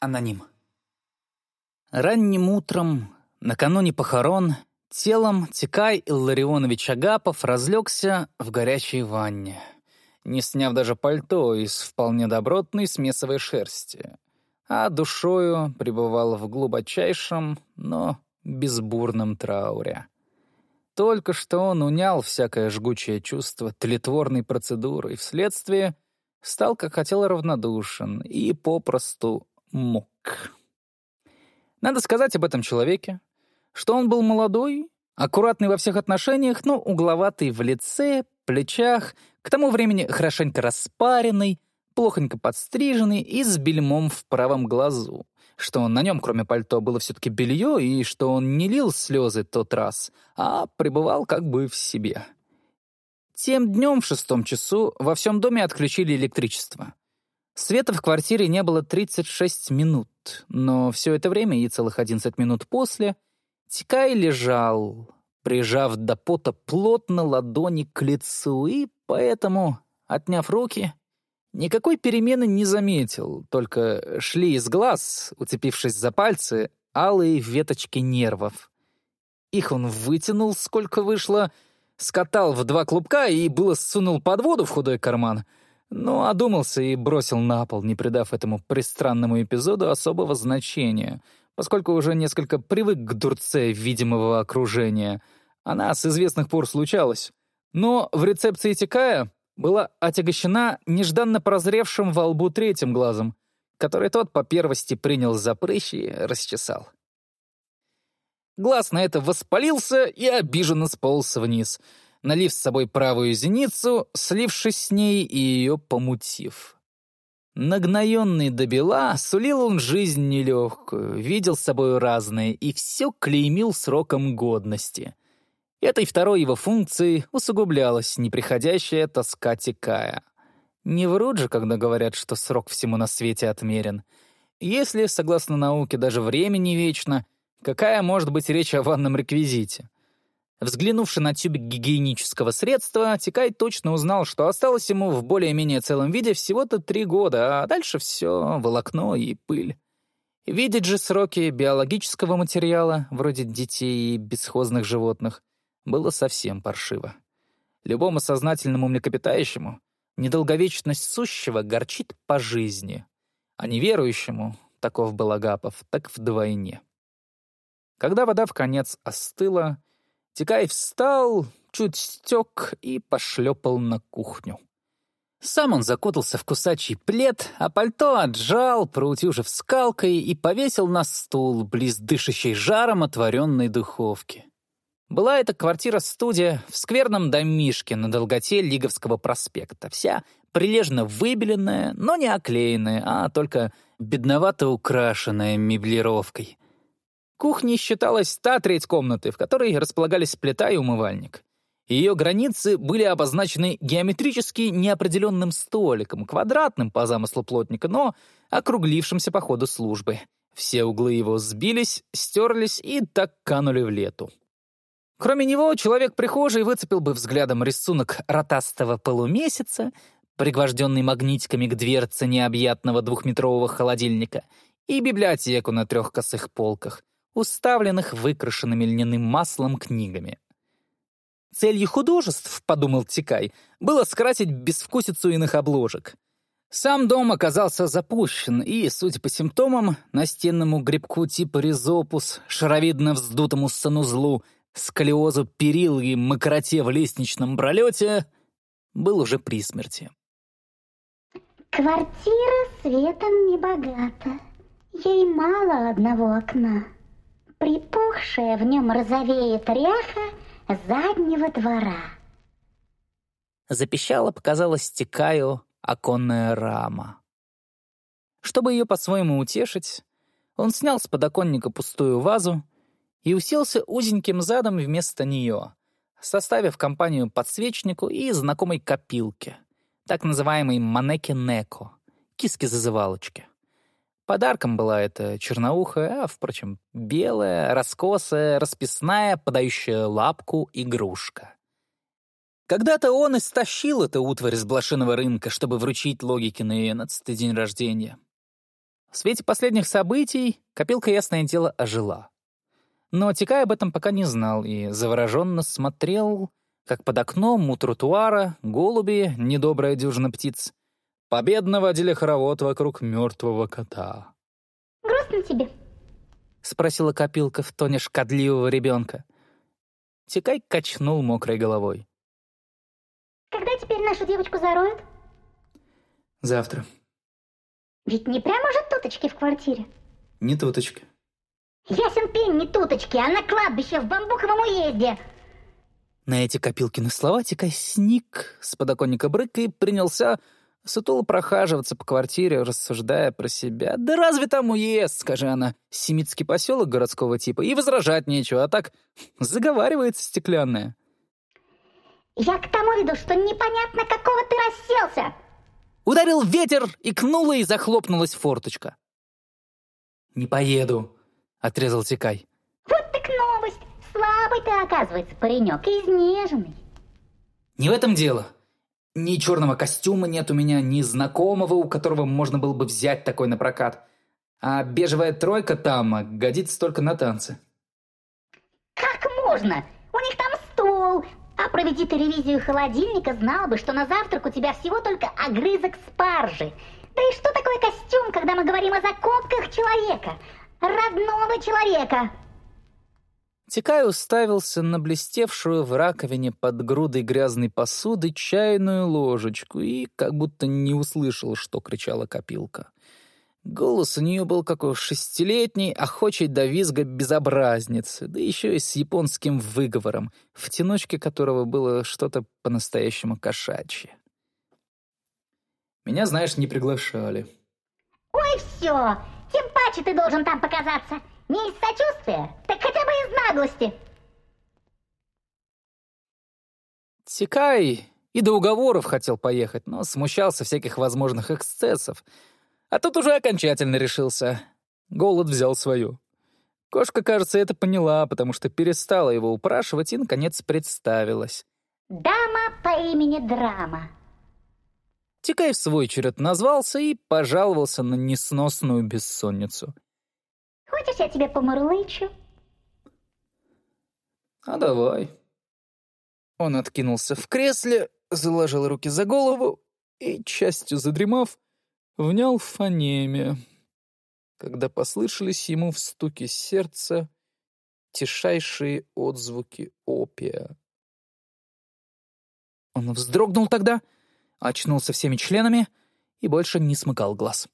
Аноним. Ранним утром, накануне похорон, телом Тикай Илларионович Агапов разлегся в горячей ванне, не сняв даже пальто из вполне добротной смесовой шерсти, а душою пребывал в глубочайшем, но безбурном трауре. Только что он унял всякое жгучее чувство тлетворной процедуры и вследствие стал, как хотел, равнодушен и попросту мог. Надо сказать об этом человеке, что он был молодой, аккуратный во всех отношениях, но угловатый в лице, плечах, к тому времени хорошенько распаренный, плохонько подстриженный и с бельмом в правом глазу, что на нем, кроме пальто, было все-таки белье, и что он не лил слезы тот раз, а пребывал как бы в себе. Тем днем в шестом часу во всем доме отключили электричество. Света в квартире не было 36 минут, но все это время и целых 11 минут после Тикай лежал, прижав до пота плотно ладони к лицу, и поэтому, отняв руки, никакой перемены не заметил, только шли из глаз, уцепившись за пальцы, алые веточки нервов. Их он вытянул, сколько вышло, скатал в два клубка и было сунул под воду в худой карман — но одумался и бросил на пол, не придав этому пристранному эпизоду особого значения, поскольку уже несколько привык к дурце видимого окружения. Она с известных пор случалась. Но в рецепции Тикая была отягощена нежданно прозревшим во лбу третьим глазом, который тот по первости принял за прыщ и расчесал. Глаз на это воспалился и обиженно сполз вниз — налив с собой правую зеницу, слившись с ней и ее помутив. Нагноенный до бела, сулил он жизнь нелегкую, видел с собой разное и все клеймил сроком годности. Этой второй его функцией усугублялась неприходящая тоска текая. Не врут же, когда говорят, что срок всему на свете отмерен. Если, согласно науке, даже время не вечно, какая может быть речь о ванном реквизите? Взглянувши на тюбик гигиенического средства, Тикай точно узнал, что осталось ему в более-менее целом виде всего-то три года, а дальше все — волокно и пыль. Видеть же сроки биологического материала, вроде детей и бесхозных животных, было совсем паршиво. Любому сознательному млекопитающему недолговечность сущего горчит по жизни, а неверующему, таков был Агапов, так вдвойне. Когда вода в конец остыла, Тикай встал, чуть стек и пошлепал на кухню. Сам он закутался в кусачий плед, а пальто отжал, проутюжив скалкой, и повесил на стул, близ дышащей жаром отворенной духовки. Была эта квартира-студия в скверном домишке на долготе Лиговского проспекта, вся прилежно выбеленная, но не оклеенная, а только бедновато украшенная меблировкой. Кухней считалась та треть комнаты, в которой располагались плита и умывальник. Ее границы были обозначены геометрически неопределенным столиком, квадратным по замыслу плотника, но округлившимся по ходу службы. Все углы его сбились, стерлись и так канули в лету. Кроме него, человек прихожий выцепил бы взглядом рисунок ротастого полумесяца, пригвожденный магнитиками к дверце необъятного двухметрового холодильника, и библиотеку на трех косых полках, уставленных выкрашенными льняным маслом книгами. Целью художеств, подумал Тикай, было скрасить безвкусицу иных обложек. Сам дом оказался запущен, и, судя по симптомам, настенному грибку типа ризопус, шаровидно вздутому санузлу, сколиозу перил и мокроте в лестничном пролете, был уже при смерти. Квартира светом не богата. Ей мало одного окна. Припухшая в нем розовеет ряха заднего двора. Запищала, показалась Тикаю оконная рама. Чтобы ее по-своему утешить, он снял с подоконника пустую вазу и уселся узеньким задом вместо нее, составив компанию подсвечнику и знакомой копилке, так называемой манеки-неко, киски-зазывалочки. Подарком была эта черноухая, а, впрочем, белая, раскосая, расписная, подающая лапку игрушка. Когда-то он истощил эту утварь с блошиного рынка, чтобы вручить логике на ее день рождения. В свете последних событий копилка, ясное дело, ожила. Но Тикай об этом пока не знал и завороженно смотрел, как под окном у тротуара голуби, недобрая дюжина птиц, победно водили хоровод вокруг мертвого кота. «Грустно тебе?» — спросила копилка в тоне шкодливого ребенка. Тикай качнул мокрой головой. «Когда теперь нашу девочку зароют?» «Завтра». «Ведь не прямо же туточки в квартире?» «Не туточки». «Ясен пень, не туточки, а на кладбище в бамбуковом уезде!» На эти Копилкины слова Тикай сник с подоконника брыка и принялся сутуло прохаживаться по квартире, рассуждая про себя. «Да разве там уезд, скажи она, семитский поселок городского типа, и возражать нечего, а так заговаривается стеклянная». «Я к тому веду, что непонятно, какого ты расселся!» Ударил ветер, икнула и захлопнулась форточка. «Не поеду», — отрезал Тикай. «Вот так новость! Слабый ты, оказывается, паренек, изнеженный». «Не в этом дело. Ни черного костюма нет у меня, ни знакомого, у которого можно было бы взять такой на прокат. А бежевая тройка там годится только на танцы». «Как можно? У них там стол, а проведи ты ревизию холодильника, знала бы, что на завтрак у тебя всего только огрызок спаржи. Да и что такое костюм, когда мы говорим о закопках человека? Родного человека!» Тикай уставился на блестевшую в раковине под грудой грязной посуды чайную ложечку и как будто не услышал, что кричала копилка. Голос у нее был как у шестилетней, охочей до визга безобразницы, да еще и с японским выговором, в тянучке которого было что-то по-настоящему кошачье. Меня, знаешь, не приглашали. Ой, все! Тем паче ты должен там показаться. Не из сочувствия, так хотя наглости. Тикай и до уговоров хотел поехать, но смущался всяких возможных эксцессов — а тут уже окончательно решился. Голод взял свою. Кошка, кажется, это поняла, потому что перестала его упрашивать и, наконец, представилась. «Дама по имени Драма». Тикай в свой черед назвался и пожаловался на несносную бессонницу. «Хочешь, я тебе помурлычу?» «А давай». Он откинулся в кресле, заложил руки за голову и, частью задремав, внял в фонеме, когда послышались ему в стуке сердца тишайшие отзвуки опия. Он вздрогнул тогда, очнулся всеми членами и больше не смыкал глаз.